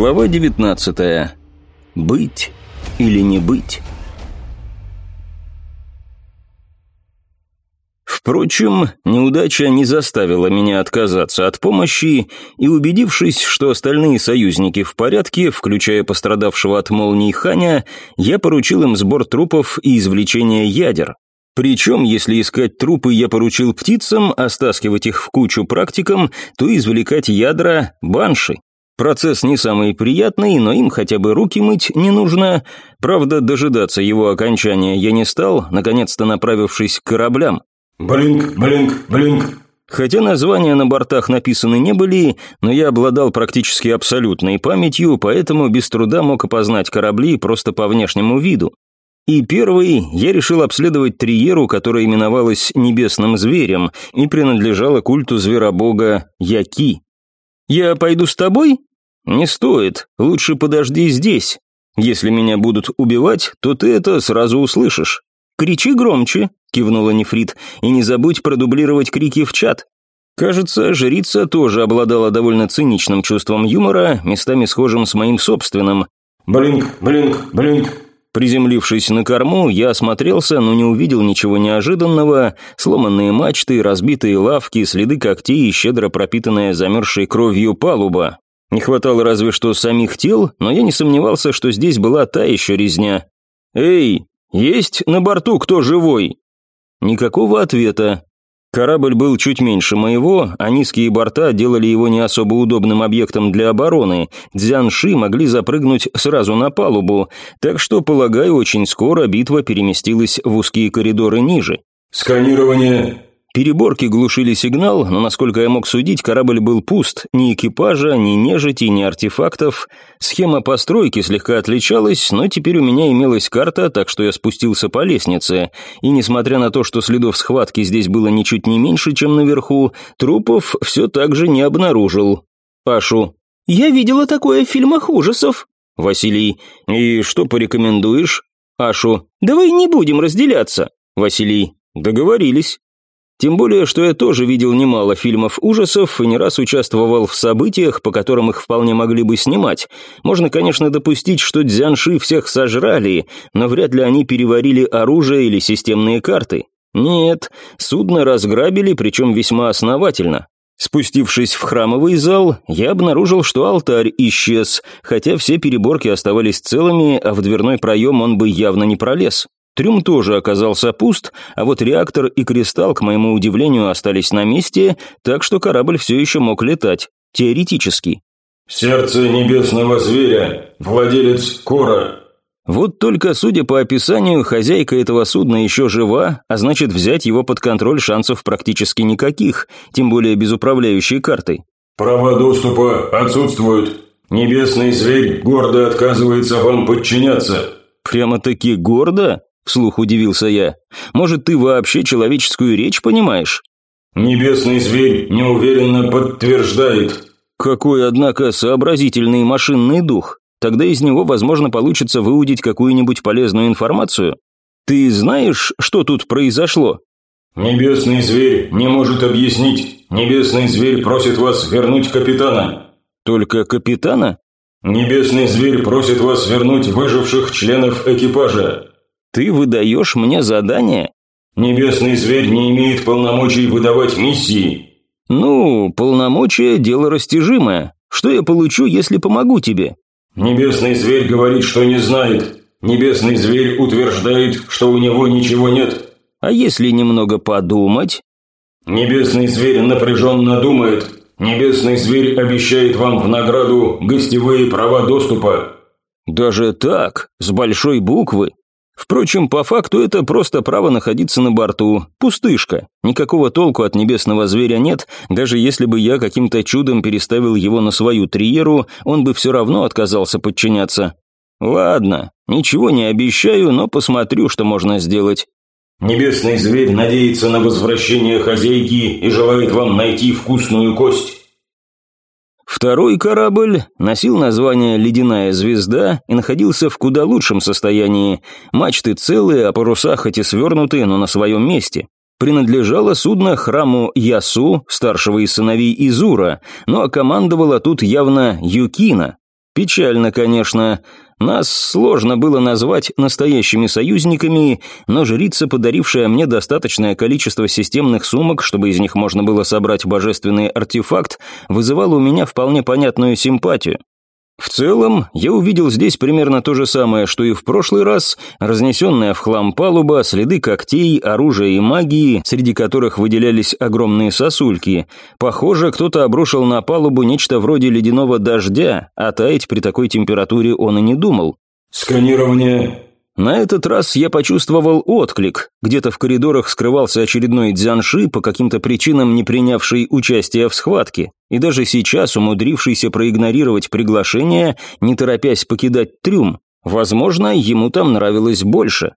Глава 19. Быть или не быть. Впрочем, неудача не заставила меня отказаться от помощи, и убедившись, что остальные союзники в порядке, включая пострадавшего от молнии Ханя, я поручил им сбор трупов и извлечение ядер. Причем, если искать трупы я поручил птицам, а их в кучу практикам, то извлекать ядра – банши. Процесс не самый приятный, но им хотя бы руки мыть не нужно. Правда, дожидаться его окончания я не стал, наконец-то направившись к кораблям. Блинк, блинк, блинк. Хотя названия на бортах написаны не были, но я обладал практически абсолютной памятью, поэтому без труда мог опознать корабли просто по внешнему виду. И первый я решил обследовать Триеру, которая именовалась Небесным Зверем и принадлежала культу зверобога Яки. «Я пойду с тобой?» «Не стоит, лучше подожди здесь. Если меня будут убивать, то ты это сразу услышишь». «Кричи громче», — кивнула Нефрит, «и не забудь продублировать крики в чат». Кажется, жрица тоже обладала довольно циничным чувством юмора, местами схожим с моим собственным. Блинк, блинк, блинк. Приземлившись на корму, я осмотрелся, но не увидел ничего неожиданного. Сломанные мачты, разбитые лавки, следы когтей и щедро пропитанная замерзшей кровью палуба. Не хватало разве что самих тел, но я не сомневался, что здесь была та еще резня. «Эй, есть на борту кто живой?» Никакого ответа. Корабль был чуть меньше моего, а низкие борта делали его не особо удобным объектом для обороны. Дзянши могли запрыгнуть сразу на палубу, так что, полагаю, очень скоро битва переместилась в узкие коридоры ниже. «Сканирование Переборки глушили сигнал, но, насколько я мог судить, корабль был пуст, ни экипажа, ни нежити, ни артефактов. Схема постройки слегка отличалась, но теперь у меня имелась карта, так что я спустился по лестнице, и, несмотря на то, что следов схватки здесь было ничуть не меньше, чем наверху, трупов все так же не обнаружил. Пашу. «Я видела такое в фильмах ужасов». Василий. «И что порекомендуешь?» Ашу. «Давай не будем разделяться». Василий. «Договорились». Тем более, что я тоже видел немало фильмов ужасов и не раз участвовал в событиях, по которым их вполне могли бы снимать. Можно, конечно, допустить, что дзянши всех сожрали, но вряд ли они переварили оружие или системные карты. Нет, судно разграбили, причем весьма основательно. Спустившись в храмовый зал, я обнаружил, что алтарь исчез, хотя все переборки оставались целыми, а в дверной проем он бы явно не пролез. Трюм тоже оказался пуст, а вот реактор и кристалл, к моему удивлению, остались на месте, так что корабль все еще мог летать, теоретически. «Сердце небесного зверя, владелец Кора». Вот только, судя по описанию, хозяйка этого судна еще жива, а значит взять его под контроль шансов практически никаких, тем более без управляющей картой. «Права доступа отсутствуют. Небесный зверь гордо отказывается вам подчиняться». «Прямо-таки гордо?» Вслух удивился я. «Может, ты вообще человеческую речь понимаешь?» «Небесный зверь неуверенно подтверждает». «Какой, однако, сообразительный машинный дух. Тогда из него, возможно, получится выудить какую-нибудь полезную информацию. Ты знаешь, что тут произошло?» «Небесный зверь не может объяснить. Небесный зверь просит вас вернуть капитана». «Только капитана?» «Небесный зверь просит вас вернуть выживших членов экипажа. Ты выдаешь мне задание? Небесный зверь не имеет полномочий выдавать миссии. Ну, полномочия – дело растяжимое. Что я получу, если помогу тебе? Небесный зверь говорит, что не знает. Небесный зверь утверждает, что у него ничего нет. А если немного подумать? Небесный зверь напряженно думает. Небесный зверь обещает вам в награду гостевые права доступа. Даже так, с большой буквы? Впрочем, по факту это просто право находиться на борту. Пустышка. Никакого толку от небесного зверя нет, даже если бы я каким-то чудом переставил его на свою триеру, он бы все равно отказался подчиняться. Ладно, ничего не обещаю, но посмотрю, что можно сделать. Небесный зверь надеется на возвращение хозяйки и желает вам найти вкусную кость. Второй корабль носил название «Ледяная звезда» и находился в куда лучшем состоянии. Мачты целые, а паруса хоть и свернуты, но на своем месте. Принадлежало судно храму Ясу, старшего из сыновей Изура, но командовала тут явно Юкина. Печально, конечно. Нас сложно было назвать настоящими союзниками, но жрица, подарившая мне достаточное количество системных сумок, чтобы из них можно было собрать божественный артефакт, вызывала у меня вполне понятную симпатию. В целом, я увидел здесь примерно то же самое, что и в прошлый раз, разнесенная в хлам палуба, следы когтей, оружия и магии, среди которых выделялись огромные сосульки. Похоже, кто-то обрушил на палубу нечто вроде ледяного дождя, а таять при такой температуре он и не думал. «Сканирование на этот раз я почувствовал отклик. Где-то в коридорах скрывался очередной дзянши, по каким-то причинам не принявший участие в схватке, и даже сейчас умудрившийся проигнорировать приглашение, не торопясь покидать трюм. Возможно, ему там нравилось больше.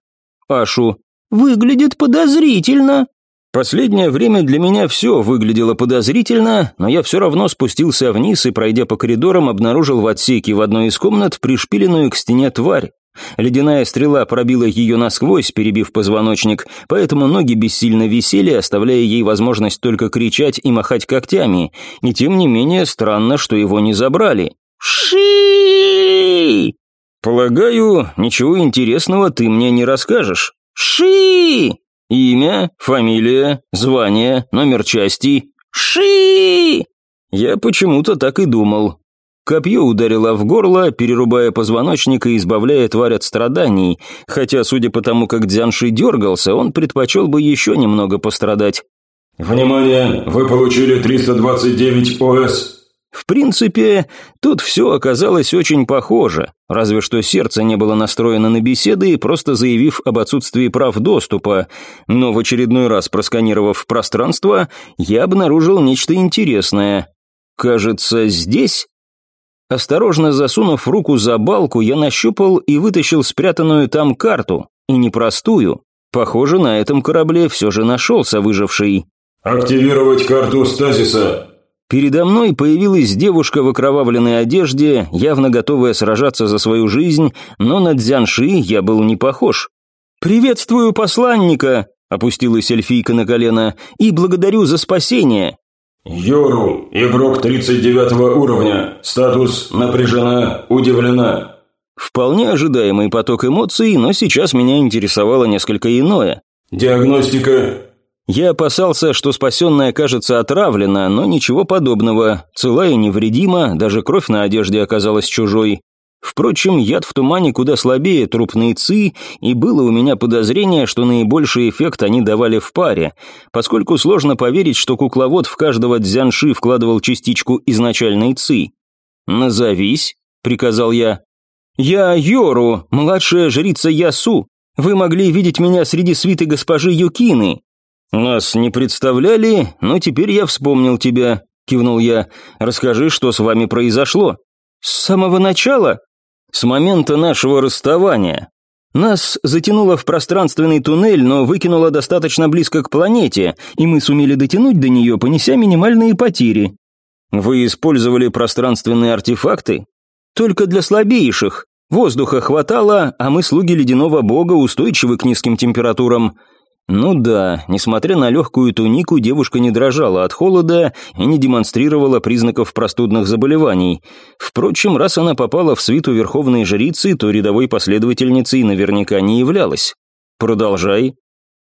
Ашу. «Выглядит подозрительно», Последнее время для меня все выглядело подозрительно, но я все равно спустился вниз и, пройдя по коридорам, обнаружил в отсеке в одной из комнат пришпиленную к стене тварь. Ледяная стрела пробила ее насквозь, перебив позвоночник, поэтому ноги бессильно висели, оставляя ей возможность только кричать и махать когтями. И тем не менее странно, что его не забрали. «Ши!» «Полагаю, ничего интересного ты мне не расскажешь». «Ши!» «Имя, фамилия, звание, номер части». «Ши!» Я почему-то так и думал. Копье ударило в горло, перерубая позвоночник и избавляя тварь от страданий, хотя, судя по тому, как Дзянши дергался, он предпочел бы еще немного пострадать. «Внимание! Вы получили 329 ОС!» В принципе, тут все оказалось очень похоже, разве что сердце не было настроено на беседы, просто заявив об отсутствии прав доступа, но в очередной раз просканировав пространство, я обнаружил нечто интересное. Кажется, здесь Осторожно засунув руку за балку, я нащупал и вытащил спрятанную там карту, и непростую. Похоже, на этом корабле все же нашелся выживший. «Активировать карту стазиса!» Передо мной появилась девушка в окровавленной одежде, явно готовая сражаться за свою жизнь, но на Дзянши я был не похож. «Приветствую посланника!» – опустилась эльфийка на колено, – «и благодарю за спасение!» Йору, игрок 39 уровня, статус напряжена, удивлена. Вполне ожидаемый поток эмоций, но сейчас меня интересовало несколько иное. Диагностика. Я опасался, что спасенная кажется отравлена, но ничего подобного. Цела и невредима, даже кровь на одежде оказалась чужой. Впрочем, яд в тумане куда слабее трупные ци, и было у меня подозрение, что наибольший эффект они давали в паре, поскольку сложно поверить, что кукловод в каждого дзянши вкладывал частичку изначальной ци. «Назовись», — приказал я. «Я Йору, младшая жрица Ясу. Вы могли видеть меня среди свиты госпожи Юкины». «Нас не представляли, но теперь я вспомнил тебя», — кивнул я. «Расскажи, что с вами произошло». «С самого начала?» С момента нашего расставания. Нас затянуло в пространственный туннель, но выкинуло достаточно близко к планете, и мы сумели дотянуть до нее, понеся минимальные потери. Вы использовали пространственные артефакты? Только для слабейших. Воздуха хватало, а мы, слуги ледяного бога, устойчивы к низким температурам. Ну да, несмотря на легкую тунику, девушка не дрожала от холода и не демонстрировала признаков простудных заболеваний. Впрочем, раз она попала в свиту верховной жрицы, то рядовой последовательницей наверняка не являлась. Продолжай.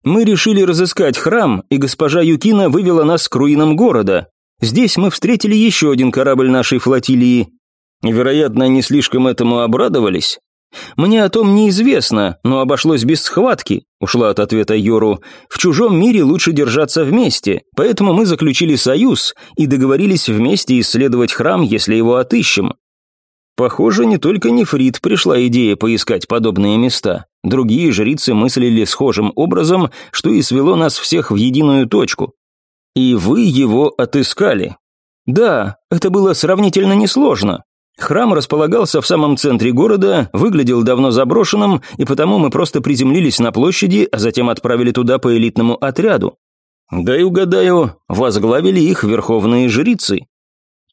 Мы решили разыскать храм, и госпожа Юкина вывела нас к руинам города. Здесь мы встретили еще один корабль нашей флотилии. Вероятно, не слишком этому обрадовались. «Мне о том неизвестно, но обошлось без схватки», – ушла от ответа Йору. «В чужом мире лучше держаться вместе, поэтому мы заключили союз и договорились вместе исследовать храм, если его отыщем». Похоже, не только Нефрит пришла идея поискать подобные места. Другие жрицы мыслили схожим образом, что и свело нас всех в единую точку. И вы его отыскали. Да, это было сравнительно несложно. Храм располагался в самом центре города, выглядел давно заброшенным, и потому мы просто приземлились на площади, а затем отправили туда по элитному отряду. Да и угадаю, возглавили их верховные жрицы.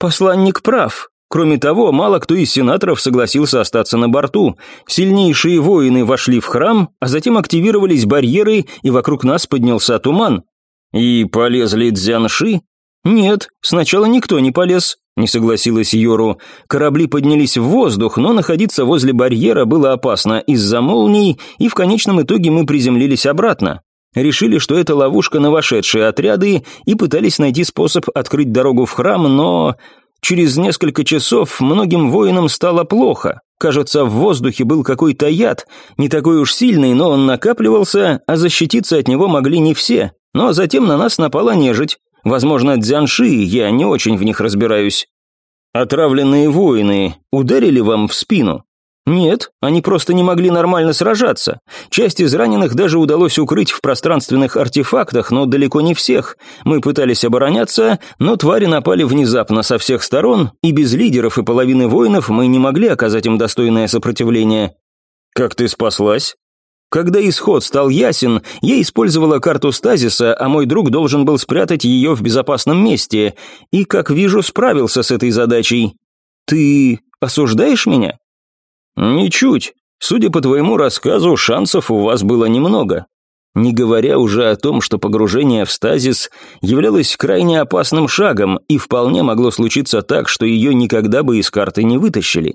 Посланник прав. Кроме того, мало кто из сенаторов согласился остаться на борту. Сильнейшие воины вошли в храм, а затем активировались барьеры, и вокруг нас поднялся туман. И полезли дзянши? Нет, сначала никто не полез, не согласилась Йору. Корабли поднялись в воздух, но находиться возле барьера было опасно из-за молний, и в конечном итоге мы приземлились обратно. Решили, что это ловушка на вошедшие отряды, и пытались найти способ открыть дорогу в храм, но... Через несколько часов многим воинам стало плохо. Кажется, в воздухе был какой-то яд, не такой уж сильный, но он накапливался, а защититься от него могли не все. Но затем на нас напала нежить. Возможно, дзянши, я не очень в них разбираюсь. Отравленные воины ударили вам в спину? Нет, они просто не могли нормально сражаться. Часть из раненых даже удалось укрыть в пространственных артефактах, но далеко не всех. Мы пытались обороняться, но твари напали внезапно со всех сторон, и без лидеров и половины воинов мы не могли оказать им достойное сопротивление. Как ты спаслась? Когда исход стал ясен, я использовала карту стазиса, а мой друг должен был спрятать ее в безопасном месте, и, как вижу, справился с этой задачей. Ты осуждаешь меня? Ничуть. Судя по твоему рассказу, шансов у вас было немного. Не говоря уже о том, что погружение в стазис являлось крайне опасным шагом, и вполне могло случиться так, что ее никогда бы из карты не вытащили.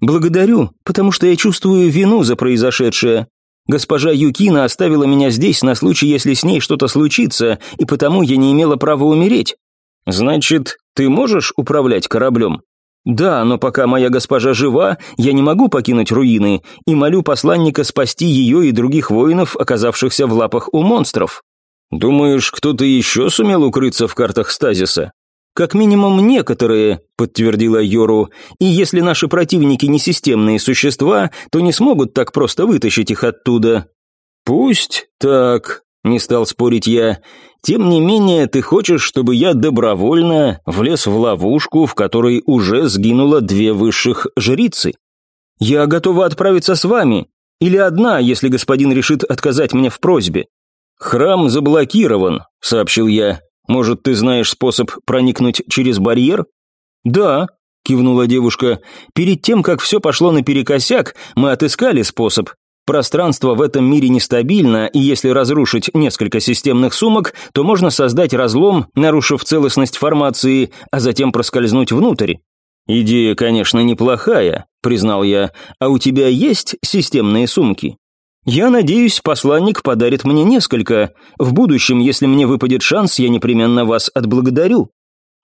«Благодарю, потому что я чувствую вину за произошедшее. Госпожа Юкина оставила меня здесь на случай, если с ней что-то случится, и потому я не имела права умереть. Значит, ты можешь управлять кораблем? Да, но пока моя госпожа жива, я не могу покинуть руины, и молю посланника спасти ее и других воинов, оказавшихся в лапах у монстров. Думаешь, кто-то еще сумел укрыться в картах стазиса? «Как минимум некоторые», — подтвердила Йору, «и если наши противники не системные существа, то не смогут так просто вытащить их оттуда». «Пусть так», — не стал спорить я, «тем не менее ты хочешь, чтобы я добровольно влез в ловушку, в которой уже сгинуло две высших жрицы? Я готова отправиться с вами, или одна, если господин решит отказать мне в просьбе». «Храм заблокирован», — сообщил я. Может, ты знаешь способ проникнуть через барьер?» «Да», — кивнула девушка. «Перед тем, как все пошло наперекосяк, мы отыскали способ. Пространство в этом мире нестабильно, и если разрушить несколько системных сумок, то можно создать разлом, нарушив целостность формации, а затем проскользнуть внутрь. «Идея, конечно, неплохая», — признал я. «А у тебя есть системные сумки?» Я надеюсь, посланник подарит мне несколько. В будущем, если мне выпадет шанс, я непременно вас отблагодарю.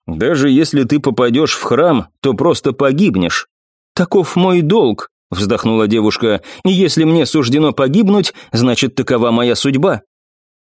Даже если ты попадешь в храм, то просто погибнешь. Таков мой долг, вздохнула девушка, и если мне суждено погибнуть, значит, такова моя судьба.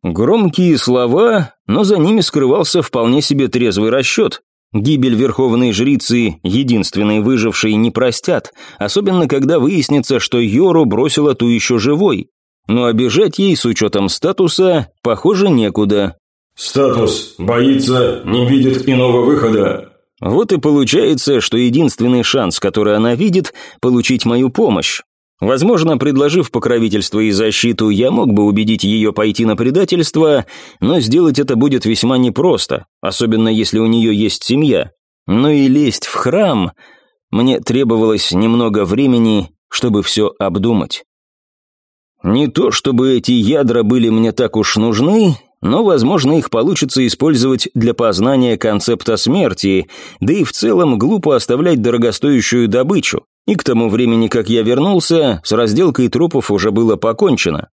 Громкие слова, но за ними скрывался вполне себе трезвый расчет. Гибель верховной жрицы, единственной выжившей, не простят, особенно когда выяснится, что Йору бросила ту еще живой. Но обижать ей с учетом статуса, похоже, некуда. «Статус. Боится, не видит иного выхода». Вот и получается, что единственный шанс, который она видит, получить мою помощь. Возможно, предложив покровительство и защиту, я мог бы убедить ее пойти на предательство, но сделать это будет весьма непросто, особенно если у нее есть семья. Но и лезть в храм... Мне требовалось немного времени, чтобы все обдумать. Не то чтобы эти ядра были мне так уж нужны, но, возможно, их получится использовать для познания концепта смерти, да и в целом глупо оставлять дорогостоящую добычу. И к тому времени, как я вернулся, с разделкой трупов уже было покончено.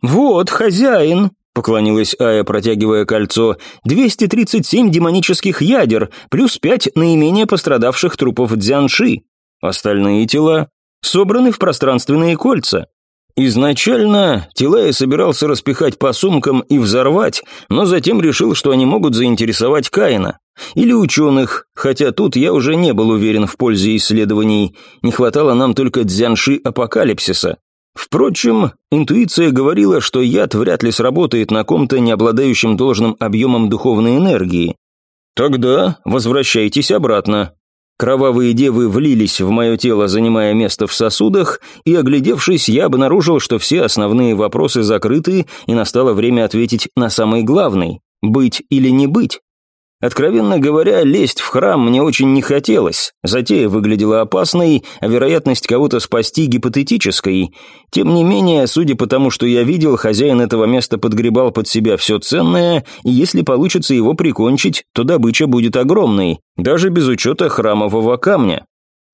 «Вот, хозяин», — поклонилась Ая, протягивая кольцо, «237 демонических ядер, плюс пять наименее пострадавших трупов дзянши. Остальные тела собраны в пространственные кольца. Изначально тела я собирался распихать по сумкам и взорвать, но затем решил, что они могут заинтересовать Каина. Или ученых, хотя тут я уже не был уверен в пользе исследований, не хватало нам только дзянши апокалипсиса. Впрочем, интуиция говорила, что яд вряд ли сработает на ком-то, не обладающем должным объемом духовной энергии. Тогда возвращайтесь обратно. Кровавые девы влились в мое тело, занимая место в сосудах, и, оглядевшись, я обнаружил, что все основные вопросы закрыты, и настало время ответить на самый главный – быть или не быть. Откровенно говоря, лезть в храм мне очень не хотелось. Затея выглядела опасной, а вероятность кого-то спасти гипотетической. Тем не менее, судя по тому, что я видел, хозяин этого места подгребал под себя все ценное, и если получится его прикончить, то добыча будет огромной, даже без учета храмового камня.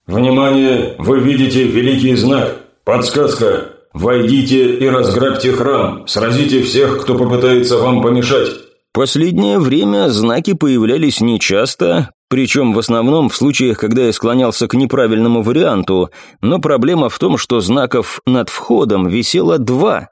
«Внимание! Вы видите великий знак! Подсказка! Войдите и разграбьте храм! Сразите всех, кто попытается вам помешать!» Последнее время знаки появлялись нечасто, причем в основном в случаях, когда я склонялся к неправильному варианту, но проблема в том, что знаков над входом висело два.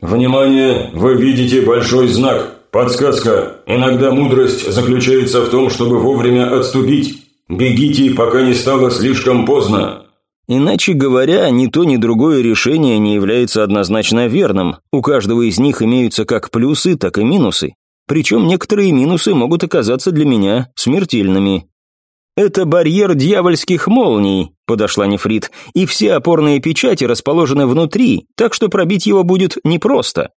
«Внимание! Вы видите большой знак! Подсказка! Иногда мудрость заключается в том, чтобы вовремя отступить. Бегите, пока не стало слишком поздно!» Иначе говоря, ни то, ни другое решение не является однозначно верным. У каждого из них имеются как плюсы, так и минусы. Причем некоторые минусы могут оказаться для меня смертельными. «Это барьер дьявольских молний», – подошла Нефрит, «и все опорные печати расположены внутри, так что пробить его будет непросто».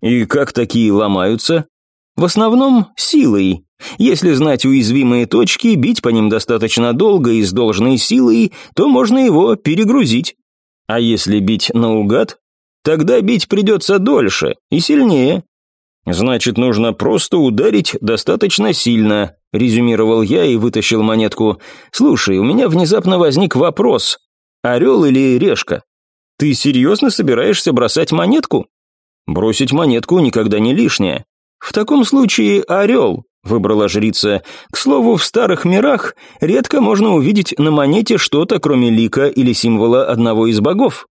«И как такие ломаются?» «В основном силой. Если знать уязвимые точки, бить по ним достаточно долго и с должной силой, то можно его перегрузить. А если бить наугад, тогда бить придется дольше и сильнее, «Значит, нужно просто ударить достаточно сильно», – резюмировал я и вытащил монетку. «Слушай, у меня внезапно возник вопрос. Орел или решка? Ты серьезно собираешься бросать монетку?» «Бросить монетку никогда не лишнее. В таком случае орел», – выбрала жрица. «К слову, в старых мирах редко можно увидеть на монете что-то, кроме лика или символа одного из богов».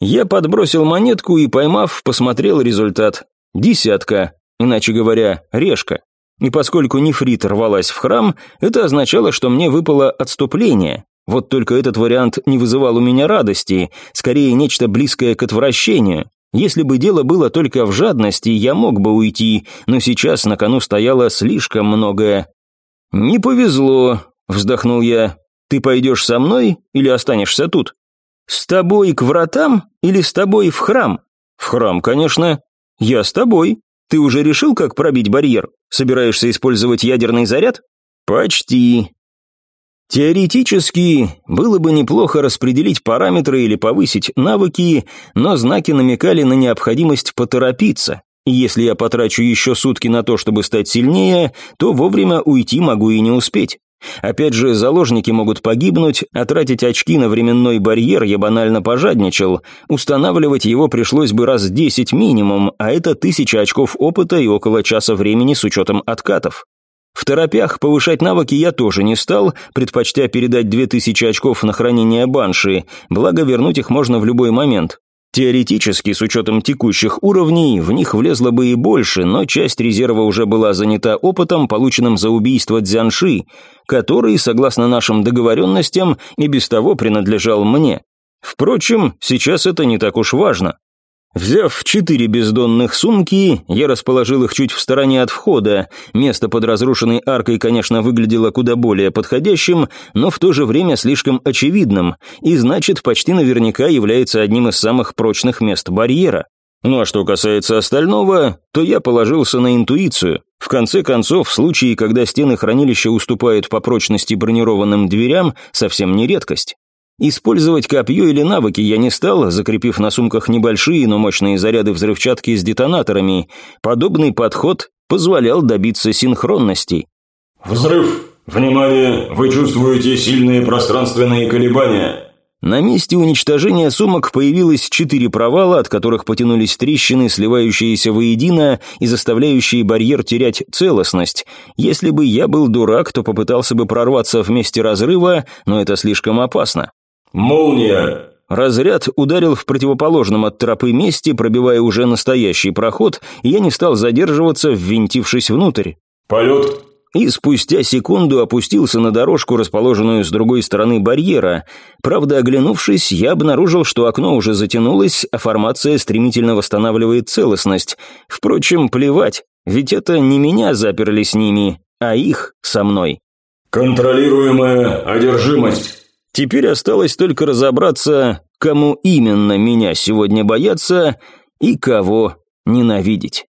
Я подбросил монетку и, поймав, посмотрел результат. Десятка, иначе говоря, решка. И поскольку нефрит рвалась в храм, это означало, что мне выпало отступление. Вот только этот вариант не вызывал у меня радости, скорее нечто близкое к отвращению. Если бы дело было только в жадности, я мог бы уйти, но сейчас на кону стояло слишком многое. «Не повезло», — вздохнул я. «Ты пойдешь со мной или останешься тут?» «С тобой к вратам или с тобой в храм?» «В храм, конечно. «Я с тобой. Ты уже решил, как пробить барьер? Собираешься использовать ядерный заряд?» «Почти». Теоретически, было бы неплохо распределить параметры или повысить навыки, но знаки намекали на необходимость поторопиться. Если я потрачу еще сутки на то, чтобы стать сильнее, то вовремя уйти могу и не успеть. Опять же, заложники могут погибнуть, а тратить очки на временной барьер я банально пожадничал. Устанавливать его пришлось бы раз десять минимум, а это тысяча очков опыта и около часа времени с учетом откатов. В торопях повышать навыки я тоже не стал, предпочтя передать две тысячи очков на хранение банши, благо вернуть их можно в любой момент. Теоретически, с учетом текущих уровней, в них влезло бы и больше, но часть резерва уже была занята опытом, полученным за убийство Дзянши, который, согласно нашим договоренностям, и без того принадлежал мне. Впрочем, сейчас это не так уж важно. Взяв четыре бездонных сумки, я расположил их чуть в стороне от входа. Место под разрушенной аркой, конечно, выглядело куда более подходящим, но в то же время слишком очевидным, и значит, почти наверняка является одним из самых прочных мест барьера. Ну а что касается остального, то я положился на интуицию. В конце концов, в случае, когда стены хранилища уступают по прочности бронированным дверям, совсем не редкость. Использовать копье или навыки я не стал, закрепив на сумках небольшие, но мощные заряды взрывчатки с детонаторами. Подобный подход позволял добиться синхронности. «Взрыв! Внимание! Вы чувствуете сильные пространственные колебания!» На месте уничтожения сумок появилось четыре провала, от которых потянулись трещины, сливающиеся воедино и заставляющие барьер терять целостность. Если бы я был дурак, то попытался бы прорваться в месте разрыва, но это слишком опасно. «Молния!» Разряд ударил в противоположном от тропы месте, пробивая уже настоящий проход, и я не стал задерживаться, ввинтившись внутрь. «Полет!» И спустя секунду опустился на дорожку, расположенную с другой стороны барьера. Правда, оглянувшись, я обнаружил, что окно уже затянулось, а формация стремительно восстанавливает целостность. Впрочем, плевать, ведь это не меня заперли с ними, а их со мной. «Контролируемая одержимость!» Теперь осталось только разобраться, кому именно меня сегодня бояться и кого ненавидеть.